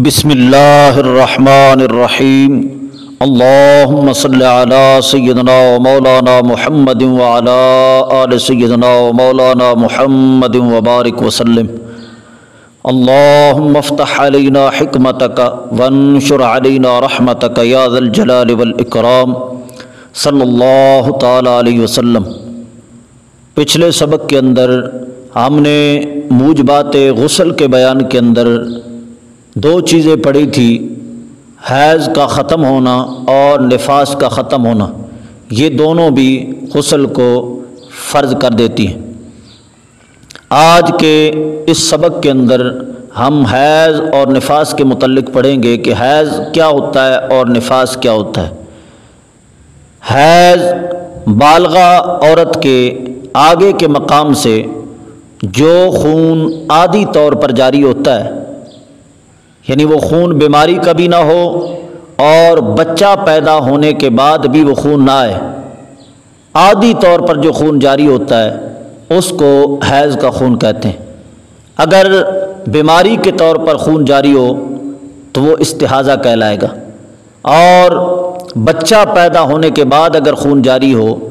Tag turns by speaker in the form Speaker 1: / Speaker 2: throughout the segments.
Speaker 1: بسم اللہ الرحمن الرحیم اللہم صلی علی سیدنا و مولانا محمد وعلا آل سیدنا و مولانا محمد وبارک وسلم اللہم افتح علینا حکمتک وانشر علینا رحمتک یا ذا الجلال والاکرام صلی اللہ تعالی علیہ وسلم پچھلے سبق کے اندر ہم نے موجبات غسل کے بیان کے اندر دو چیزیں پڑھی تھی، حیض کا ختم ہونا اور نفاس کا ختم ہونا، یہ دونوں بھی غسل کو فرض کر دیتی ہیں۔ آج کے اس سبق کے اندر ہم حیض اور نفاس کے متعلق پڑھیں گے کہ حیض کیا ہوتا ہے اور نفاس کیا ہوتا ہے۔ حیض بالغہ عورت کے آگے کے مقام سے جو خون عادی طور پر جاری ہوتا ہے یعنی وہ خون بیماری کا بھی نہ ہو اور بچہ پیدا ہونے کے بعد بھی وہ خون نہ آئے۔ عادی طور پر جو خون جاری ہوتا ہے، اس کو حیض کا خون کہتے ہیں۔ اگر بیماری کے طور پر خون جاری ہو، تو وہ استحاضہ کہلائے گا۔ اور بچہ پیدا ہونے کے بعد اگر خون جاری ہو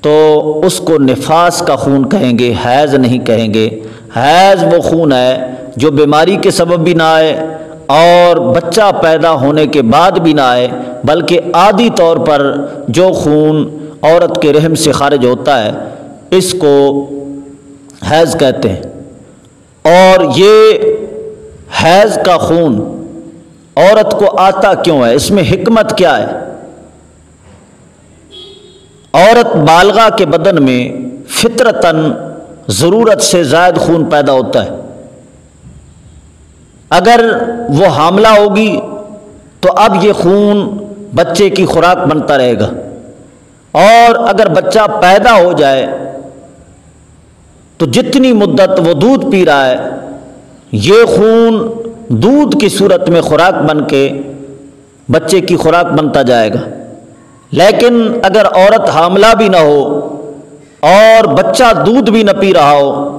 Speaker 1: تو اس کو نفاس کا خون کہیں گے، حیض نہیں کہیں گے۔ حیض وہ خون ہے جو بیماری کے سبب بھی نہ آئے اور بچہ پیدا ہونے کے بعد بھی نہ آئے، بلکہ عادی طور پر جو خون عورت کے رحم سے خارج ہوتا ہے، اس کو حیض کہتے ہیں۔ اور یہ حیض کا خون عورت کو آتا کیوں ہے؟ اس میں حکمت کیا ہے؟ عورت بالغہ کے بدن میں فطرتاً ضرورت سے زائد خون پیدا ہوتا ہے۔ اگر وہ حاملہ ہوگی تو اب یہ خون بچے کی خوراک بنتا رہے گا۔ اور اگر بچہ پیدا ہو جائے تو جتنی مدت وہ دودھ پی رہا ہے، یہ خون دودھ کی صورت میں خوراک بن کے بچے کی خوراک بنتا جائے گا۔ لیکن اگر عورت حاملہ بھی نہ ہو اور بچہ دودھ بھی نہ پی رہا ہو،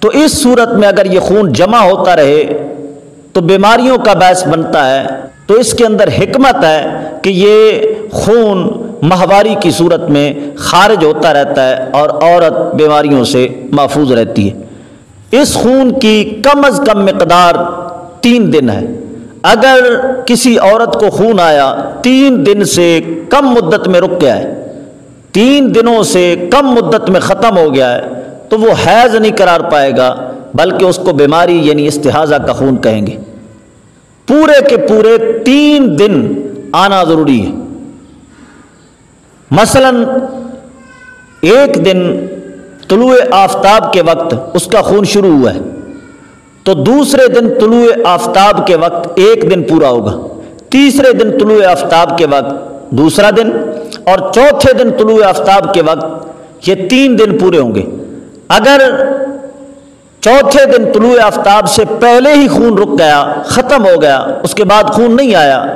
Speaker 1: تو اس صورت میں اگر یہ خون جمع ہوتا رہے، تو بیماریوں کا باعث بنتا ہے۔ تو اس کے اندر حکمت ہے کہ یہ خون ماہواری کی صورت میں خارج ہوتا رہتا ہے اور عورت بیماریوں سے محفوظ رہتی ہے۔ اس خون کی کم از کم مقدار تین دن ہے۔ اگر کسی عورت کو خون آیا، تین دن سے کم مدت میں رک گیا ہے۔ تین دنوں سے کم مدت میں ختم ہو گیا ہے، تو وہ حیض نہیں قرار پائے گا، بلکہ اس کو بیماری یعنی استحاضہ کا خون کہیں گے۔ پورے کے پورے تین دن آنا ضروری ہے۔ مثلا ایک دن طلوع آفتاب کے وقت اس کا خون شروع ہوا ہے۔ تو دوسرے دن طلوع آفتاب کے وقت ایک دن پورا ہوگا۔ تیسرے دن طلوع آفتاب کے وقت دوسرا دن اور چوتھے دن طلوع آفتاب کے وقت یہ تین دن پورے ہوں گے۔ اگر چوتھے دن طلوع آفتاب سے پہلے ہی خون رک گیا، ختم ہو گیا، اس کے بعد خون نہیں آیا،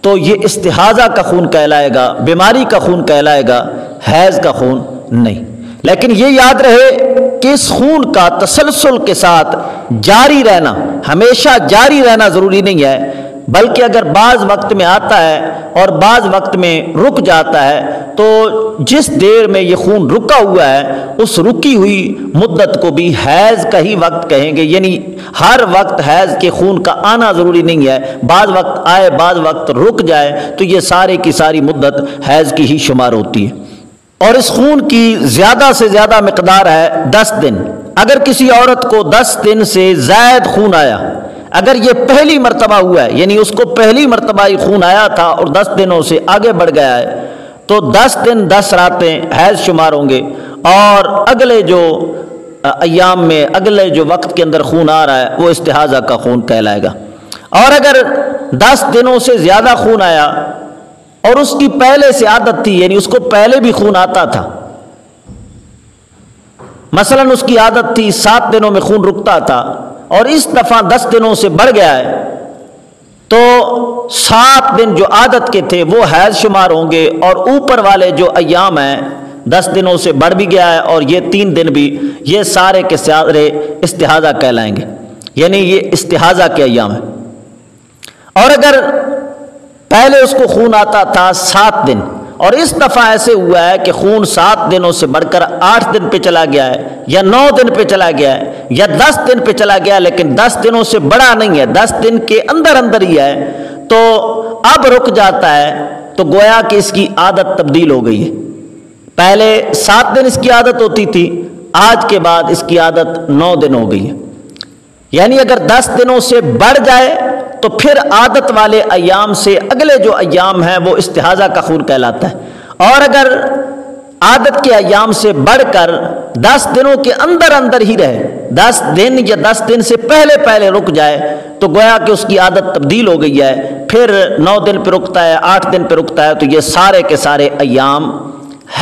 Speaker 1: تو یہ استحاضہ کا خون کہلائے گا، بیماری کا خون کہلائے گا، حیض کا خون نہیں۔ لیکن یہ یاد رہے کہ اس خون کا تسلسل کے ساتھ جاری رہنا، ہمیشہ جاری رہنا ضروری نہیں ہے، بلکہ اگر بعض وقت میں آتا ہے اور بعض وقت میں رک جاتا ہے، تو جس دیر میں یہ خون رکا ہوا ہے، اس رکی ہوئی مدت کو بھی حیض کا ہی وقت کہیں گے۔ یعنی ہر وقت حیض کے خون کا آنا ضروری نہیں ہے۔ بعض وقت آئے، بعض وقت رک جائے، تو یہ سارے کی ساری مدت حیض کی ہی شمار ہوتی ہے۔ اور اس خون کی زیادہ سے زیادہ مقدار ہے دس دن۔ اگر کسی عورت کو دس دن سے زائد خون آیا، اگر یہ پہلی مرتبہ ہوا ہے یعنی اس کو پہلی مرتبہ ہی خون آیا تھا اور دس دنوں سے آگے بڑھ گیا ہے، تو دس دن دس راتیں حیض شمار ہوں گے اور اگلے جو ایام میں، اگلے جو وقت کے اندر خون آ رہا ہے، وہ استحاضہ کا خون کہلائے گا۔ اور اگر دس دنوں سے زیادہ خون آیا اور اس کی پہلے سے عادت تھی یعنی اس کو پہلے بھی خون آتا تھا مثلا اس کی عادت تھی سات دنوں میں خون رکتا تھا اور اس دفعہ دس دنوں سے بڑھ گیا ہے۔ تو سات دن جو عادت کے تھے وہ حیض شمار ہوں گے اور اوپر والے جو ایام ہیں دس دنوں سے بڑھ بھی گیا ہے اور یہ تین دن بھی یہ سارے کے سارے استحاضہ کہلائیں گے۔ یعنی یہ استحاضہ کے ایام ہیں۔ اور اگر پہلے اس کو خون آتا تھا سات دن اور اس دفعہ ایسے ہوا ہے کہ خون سات دنوں سے بڑھ کر آٹھ دن پہ چلا گیا ہے، یا نو دن پہ چلا گیا ہے، یا دس دن پہ چلا گیا، لیکن دس دنوں سے بڑا نہیں ہے، دس دن کے اندر اندر ہی ہے۔ تو اب رک جاتا ہے، تو گویا کہ اس کی عادت تبدیل ہو گئی ہے۔ پہلے سات دن اس کی عادت ہوتی تھی، آج کے بعد اس کی عادت نو دن ہو گئی ہے۔ یعنی اگر دس دنوں سے بڑھ جائے تو پھر عادت والے ایام سے اگلے جو ایام ہیں وہ استحاضہ کا خون کہلاتا ہے۔ اور اگر عادت کے ایام سے بڑھ کر دس دنوں کے اندر اندر ہی رہے، دس دن یا دس دن سے پہلے پہلے رک جائے، تو گویا کہ اس کی عادت تبدیل ہو گئی ہے۔ پھر نو دن پہ رکتا ہے، آٹھ دن پہ رکتا ہے، تو یہ سارے کے سارے ایام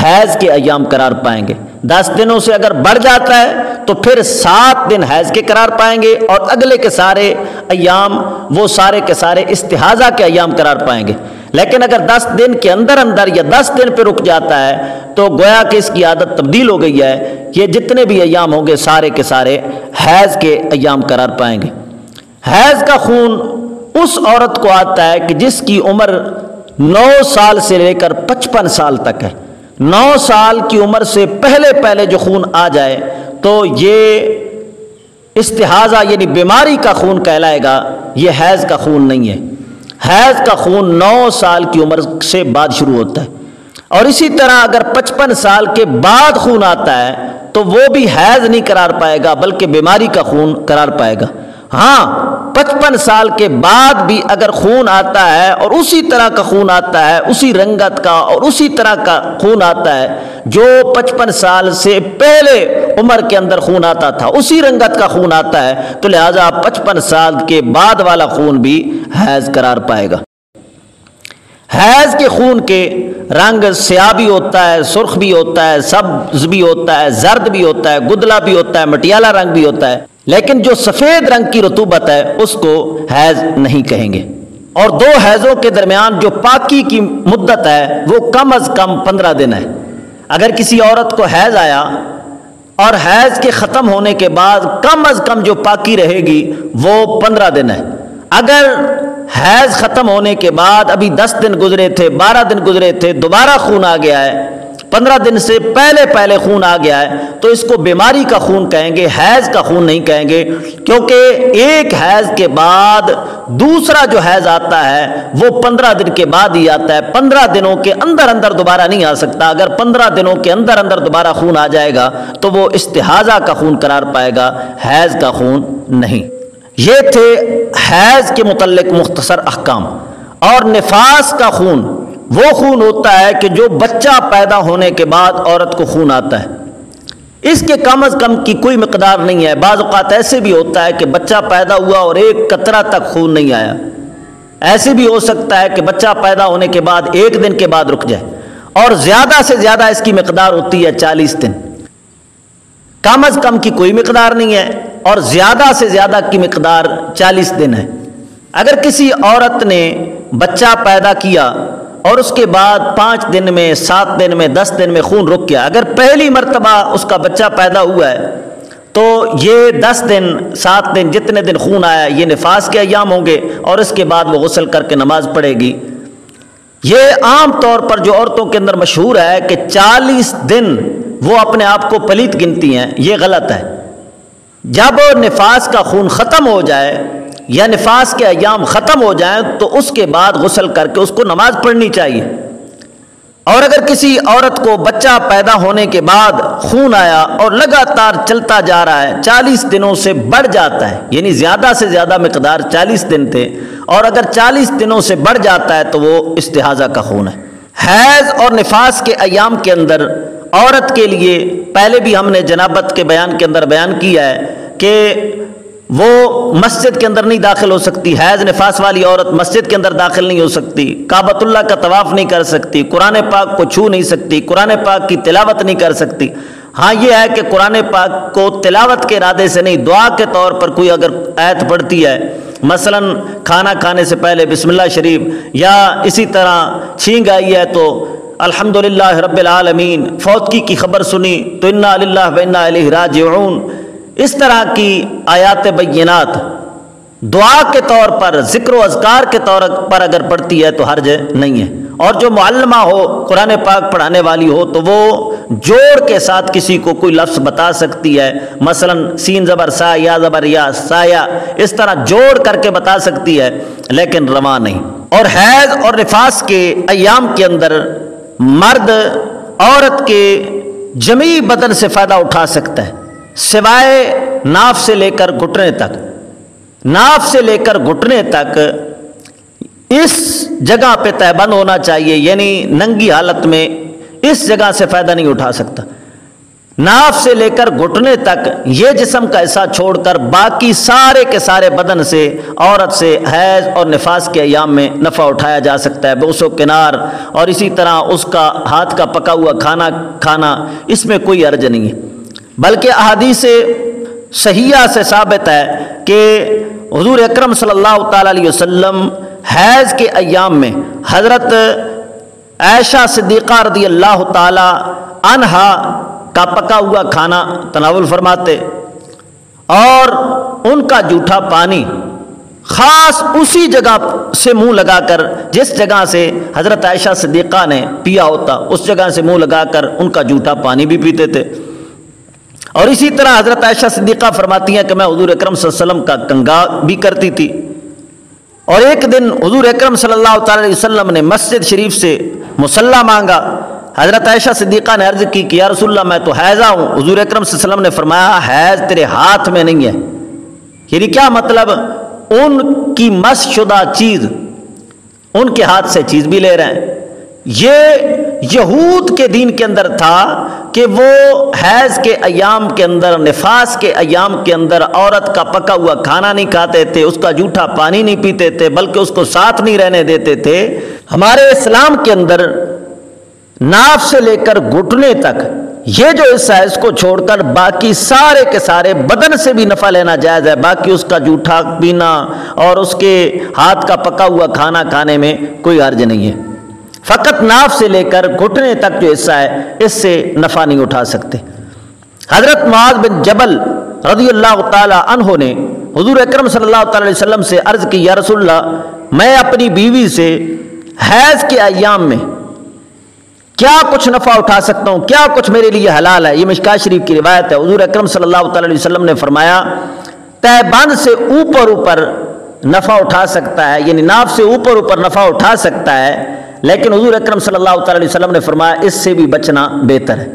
Speaker 1: حیض کے ایام قرار پائیں گے۔ دس دنوں سے اگر بڑھ جاتا ہے تو پھر سات دن حیض کے قرار پائیں گے اور اگلے کے سارے ایام، وہ سارے کے سارے استحاضہ کے ایام قرار پائیں گے۔ لیکن اگر دس دن کے اندر اندر یا دس دن پہ رک جاتا ہے تو گویا کہ اس کی عادت تبدیل ہو گئی ہے یہ جتنے بھی ایام ہوں گے سارے کے سارے حیض کے ایام قرار پائیں گے۔ حیض کا خون اس عورت کو آتا ہے کہ جس کی عمر نو سال سے لے کر پچپن سال تک ہے۔ نو سال کی عمر سے پہلے پہلے جو خون آ جائے تو یہ استحاضہ یعنی بیماری کا خون کہلائے گا، یہ حیض کا خون نہیں ہے۔ حیض کا خون نو سال کی عمر سے بعد شروع ہوتا ہے۔ اور اسی طرح اگر پچپن سال کے بعد خون آتا ہے تو وہ بھی حیض نہیں قرار پائے گا، بلکہ بیماری کا خون قرار پائے گا۔ ہاں پچپن سال کے بعد بھی اگر خون آتا ہے اور اسی طرح کا خون آتا ہے، اسی رنگت کا اور اسی طرح کا خون آتا ہے، جو پچپن سال سے پہلے عمر کے اندر خون آتا تھا، اسی رنگت کا خون آتا ہے، تو لہٰذا پچپن سال کے بعد والا خون بھی حیض قرار پائے گا۔ حیض کے خون کے رنگ سیاہ بھی ہوتا ہے، سرخ بھی ہوتا ہے، سبز بھی ہوتا ہے، زرد بھی ہوتا ہے، گدلا بھی ہوتا ہے مٹیالہ رنگ بھی ہوتا ہے۔ لیکن جو سفید رنگ کی رتوبت ہے، اس کو حیض نہیں کہیں گے۔ اور دو حیضوں کے درمیان جو پاکی کی مدت ہے، وہ کم از کم پندرہ دن ہے۔ اگر کسی عورت کو حیض آیا اور حیض کے ختم ہونے کے بعد کم از کم جو پاکی رہے گی، وہ پندرہ دن ہے۔ اگر حیض ختم ہونے کے بعد ابھی دس دن گزرے تھے، بارہ دن گزرے تھے، دوبارہ خون آ گیا ہے پندرہ دن سے پہلے پہلے خون آ گیا ہے، تو اس کو بیماری کا خون کہیں گے، حیض کا خون نہیں کہیں گے، کیونکہ ایک حیض کے بعد دوسرا جو حیض آتا ہے، وہ پندرہ دن کے بعد ہی آتا ہے۔ پندرہ دنوں کے اندر اندر دوبارہ نہیں آ سکتا۔ اگر پندرہ دنوں کے اندر اندر دوبارہ خون آ جائے گا، تو وہ استحاضہ کا خون قرار پائے گا، حیض کا خون نہیں۔ یہ تھے حیض کے متعلق مختصر احکام۔ اور نفاس کا خون وہ خون ہوتا ہے کہ جو بچہ پیدا ہونے کے بعد عورت کو خون آتا ہے۔ اس کے کم از کم کی کوئی مقدار نہیں ہے۔ بعض اوقات ایسے بھی ہوتا ہے کہ بچہ پیدا ہوا اور ایک قطرہ تک خون نہیں آیا۔ ایسے بھی ہو سکتا ہے کہ بچہ پیدا ہونے کے بعد ایک دن کے بعد رک جائے۔ اور زیادہ سے زیادہ اس کی مقدار ہوتی ہے چالیس دن۔ کم از کم کی کوئی مقدار نہیں ہے اور زیادہ سے زیادہ کی مقدار چالیس دن ہے۔ اگر کسی عورت نے بچہ پیدا کیا اور اس کے بعد پانچ دن میں، سات دن میں، دس دن میں خون رک گیا۔ اگر پہلی مرتبہ اس کا بچہ پیدا ہوا ہے، تو یہ دس دن، سات دن جتنے دن خون آیا، یہ نفاس کے ایام ہوں گے اور اس کے بعد وہ غسل کر کے نماز پڑھے گی۔ یہ عام طور پر جو عورتوں کے اندر مشہور ہے کہ چالیس دن وہ اپنے آپ کو پلیت گنتی ہیں، یہ غلط ہے۔ جب نفاس کا خون ختم ہو جائے یا نفاس کے ایام ختم ہو جائیں تو اس کے بعد غسل کر کے اس کو نماز پڑھنی چاہیے۔ اور اگر کسی عورت کو بچہ پیدا ہونے کے بعد خون آیا اور لگاتار چلتا جا رہا ہے، چالیس دنوں سے بڑھ جاتا ہے یعنی زیادہ سے زیادہ مقدار چالیس دن تھے، اور اگر چالیس دنوں سے بڑھ جاتا ہے تو وہ استحاظہ کا خون ہے۔ حیض اور نفاس کے ایام کے اندر عورت کے لیے پہلے بھی ہم نے جنابت کے بیان کے اندر بیان کیا ہے کہ وہ مسجد کے اندر نہیں داخل ہو سکتی، حیض نفاس والی عورت مسجد کے اندر داخل نہیں ہو سکتی، کعبۃ اللہ کا طواف نہیں کر سکتی، قرآن پاک کو چھو نہیں سکتی، قرآن پاک کی تلاوت نہیں کر سکتی۔ ہاں یہ ہے کہ قرآن پاک کو تلاوت کے ارادے سے نہیں، دعا کے طور پر کوئی اگر ایت پڑھتی ہے، مثلا کھانا کھانے سے پہلے بسم اللہ شریف یا اسی طرح چھینگ آئی ہے تو الحمد رب العالمین فوتکی کی خبر سنی، تو انا علیہ راجعون۔ اس طرح کی آیات بینات دعا کے طور پر، ذکر و اذکار کے طور پر اگر پڑھتی ہے تو حرج نہیں ہے۔ اور جو معلمہ ہو، قرآن پاک پڑھانے والی ہو، تو وہ جوڑ کے ساتھ کسی کو کوئی لفظ بتا سکتی ہے۔ مثلا سین زبر سا، یا زبر یا سایہ اس طرح جوڑ کر کے بتا سکتی ہے، لیکن رواں نہیں۔ اور حیض اور نفاس کے ایام کے اندر مرد، عورت کے جمی بدن سے فائدہ اٹھا سکتا ہے۔ سوائے ناف سے لے کر گھٹنے تک، ناف سے لے کر گھٹنے تک اس جگہ پہ تہ بند ہونا چاہیے یعنی ننگی حالت میں اس جگہ سے فائدہ نہیں اٹھا سکتا۔ ناف سے لے کر گھٹنے تک یہ جسم کا حصہ چھوڑ کر باقی سارے کے سارے بدن سے، عورت سے حیض اور نفاس کے ایام میں نفع اٹھایا جا سکتا ہے۔ بوس و کنار اور اسی طرح اس کا ہاتھ کا پکا ہوا کھانا کھانا، اس میں کوئی عرض نہیں ہے۔ بلکہ احادیث صحیحہ سے ثابت ہے کہ حضور اکرم صلی اللہ تعالیٰ علیہ وسلم حیض کے ایام میں حضرت عائشہ صدیقہ رضی اللہ تعالی عنہا کا پکا ہوا کھانا تناول فرماتے اور ان کا جھوٹا پانی خاص اسی جگہ سے منہ لگا کر جس جگہ سے حضرت عائشہ صدیقہ نے پیا ہوتا، اس جگہ سے منہ لگا کر ان کا جھوٹا پانی بھی پیتے تھے۔ اور اسی طرح حضرت عائشہ صدیقہ فرماتی ہیں کہ میں حضور اکرم صلی اللہ علیہ وسلم کا کنگا بھی کرتی تھی۔ اور ایک دن حضور اکرم صلی اللہ تعالی علیہ وسلم نے مسجد شریف سے مسلح مانگا۔ حضرت عائشہ صدیقہ نے عرض کی کہ یا رسول اللہ میں تو حیضہ ہوں۔ حضور اکرم صلی اللہ علیہ وسلم نے فرمایا، حیض تیرے ہاتھ میں نہیں ہے۔ یعنی کیا مطلب؟ ان کی مس شدہ چیز، ان کے ہاتھ سے چیز بھی لے رہے ہیں۔ یہ یہود کے دین کے اندر تھا کہ وہ حیض کے ایام کے اندر، نفاس کے ایام کے اندر عورت کا پکا ہوا کھانا نہیں کھاتے تھے، اس کا جھوٹا پانی نہیں پیتے تھے، بلکہ اس کو ساتھ نہیں رہنے دیتے تھے۔ ہمارے اسلام کے اندر ناف سے لے کر گھٹنے تک یہ جو حصہ ہے، اس کو چھوڑ کر باقی سارے کے سارے بدن سے بھی نفع لینا جائز ہے۔ باقی اس کا جھوٹا پینا اور اس کے ہاتھ کا پکا ہوا کھانا کھانے میں کوئی عرض نہیں ہے۔ فقط ناف سے لے کر گھٹنے تک جو حصہ ہے، اس سے نفع نہیں اٹھا سکتے۔ حضرت معاذ بن جبل رضی اللہ تعالی عنہ نے حضور اکرم صلی اللہ تعالی علیہ وسلم سے عرض کی، یا رسول اللہ، میں اپنی بیوی سے حیض کے ایام میں کیا کچھ نفع اٹھا سکتا ہوں؟ کیا کچھ میرے لیے حلال ہے؟ یہ مشکا شریف کی روایت ہے۔ حضور اکرم صلی اللہ تعالی علیہ وسلم نے فرمایا طے بند سے اوپر اوپر نفع اٹھا سکتا ہے یعنی ناف سے اوپر اوپر نفع اٹھا سکتا ہے لیکن حضور اکرم صلی اللہ تعالی علیہ وسلم نے فرمایا اس سے بھی بچنا بہتر ہے۔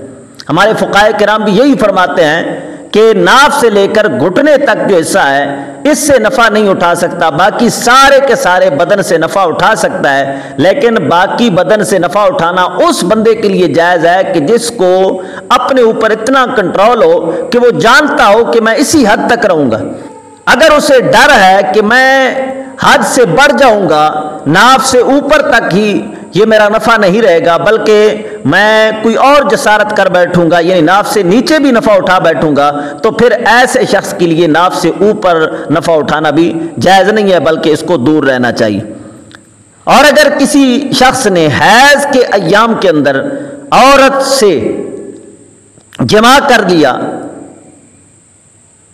Speaker 1: ہمارے فقائے کرام بھی یہی فرماتے ہیں کہ ناف سے لے کر گھٹنے تک جو حصہ ہے، اس سے نفع نہیں اٹھا سکتا۔ باقی سارے کے سارے بدن سے نفع اٹھا سکتا ہے۔ لیکن باقی بدن سے نفع اٹھانا اس بندے کے لیے جائز ہے کہ جس کو اپنے اوپر اتنا کنٹرول ہو کہ وہ جانتا ہو کہ میں اسی حد تک رہوں گا۔ اگر اسے ڈر ہے کہ میں حد سے بڑھ جاؤں گا، ناف سے اوپر تک ہی یہ میرا نفع نہیں رہے گا، بلکہ میں کوئی اور جسارت کر بیٹھوں گا یعنی ناف سے نیچے بھی نفع اٹھا بیٹھوں گا، تو پھر ایسے شخص کے لیے ناف سے اوپر نفع اٹھانا بھی جائز نہیں ہے، بلکہ اس کو دور رہنا چاہیے۔ اور اگر کسی شخص نے حیض کے ایام کے اندر عورت سے جمع کر لیا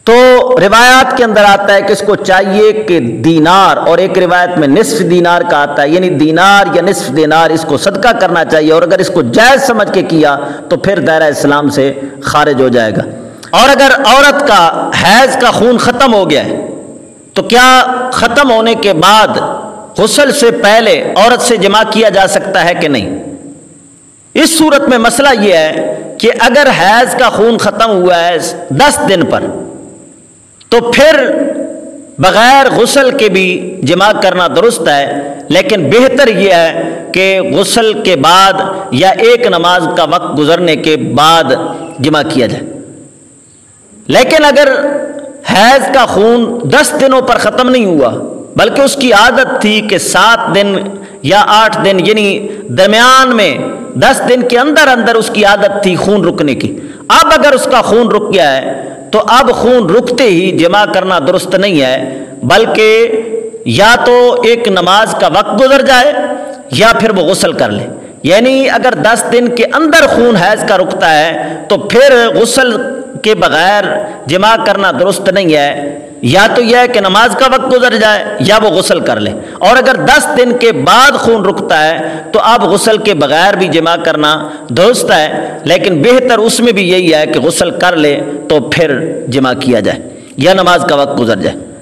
Speaker 1: تو روایات کے اندر آتا ہے کہ اس کو چاہیے کہ دینار اور ایک روایت میں نصف دینار کا آتا ہے یعنی دینار یا نصف دینار اس کو صدقہ کرنا چاہیے اور اگر اس کو جائز سمجھ کے کیا تو پھر دائرہ اسلام سے خارج ہو جائے گا۔ اور اگر عورت کا حیض کا خون ختم ہو گیا ہے، تو کیا ختم ہونے کے بعد غسل سے پہلے عورت سے جمع کیا جا سکتا ہے کہ نہیں؟ اس صورت میں مسئلہ یہ ہے کہ اگر حیض کا خون ختم ہوا ہے دس دن پر تو پھر بغیر غسل کے بھی جمع کرنا درست ہے، لیکن بہتر یہ ہے کہ غسل کے بعد یا ایک نماز کا وقت گزرنے کے بعد جمع کیا جائے۔ لیکن اگر حیض کا خون دس دنوں پر ختم نہیں ہوا، بلکہ اس کی عادت تھی کہ سات دن یا آٹھ دن یعنی درمیان میں دس دن کے اندر اندر اس کی عادت تھی خون رکنے کی اب اگر اس کا خون رک گیا ہے، تو اب خون رکتے ہی جمع کرنا درست نہیں ہے، بلکہ یا تو ایک نماز کا وقت گزر جائے یا پھر وہ غسل کر لے۔ یعنی اگر دس دن کے اندر خون حیض کا رکتا ہے، تو پھر غسل کے بغیر جمع کرنا درست نہیں ہے۔ یا تو یہ ہے کہ نماز کا وقت گزر جائے یا وہ غسل کر لے۔ اور اگر دس دن کے بعد خون رکتا ہے، تو اب غسل کے بغیر بھی جمع کرنا درست ہے۔ لیکن بہتر اس میں بھی یہی ہے کہ غسل کر لے تو پھر جمع کیا جائے یا نماز کا وقت گزر جائے۔